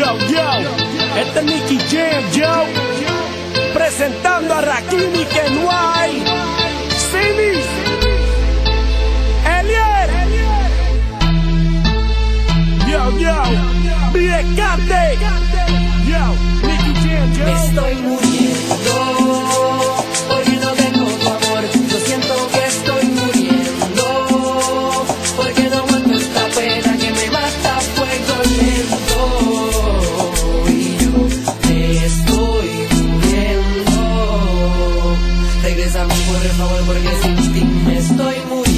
Yo, yo, este es Nicky Jam, yo. Presentando a Rakim y Kenway. Simi. Elier. Yo, yo. Viecate. Yo, Nicky Jam, yo. Estoy muriendo. amor porque sin ti estoy muy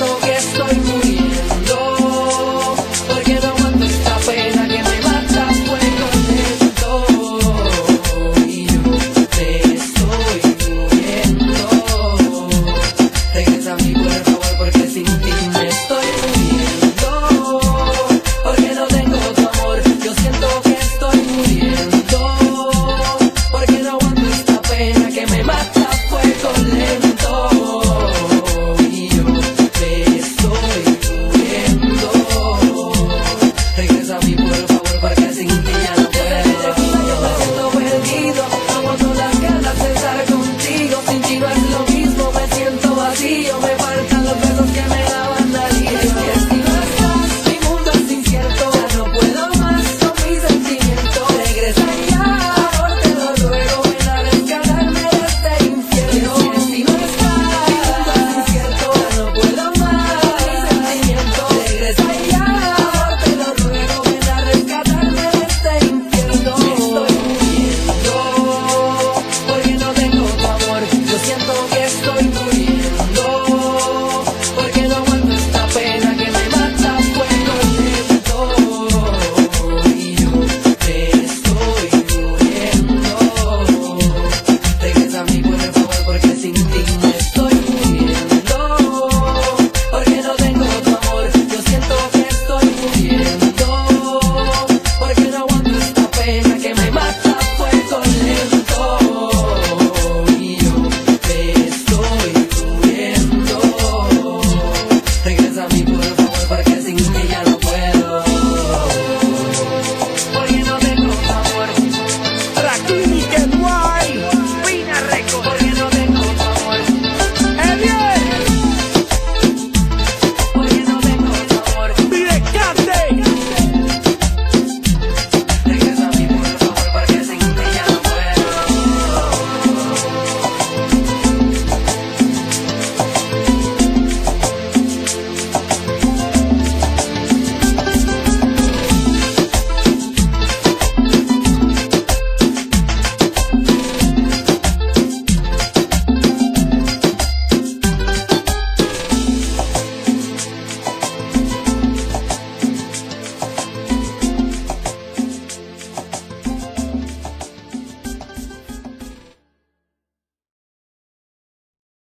siento que estoy muy Porque sin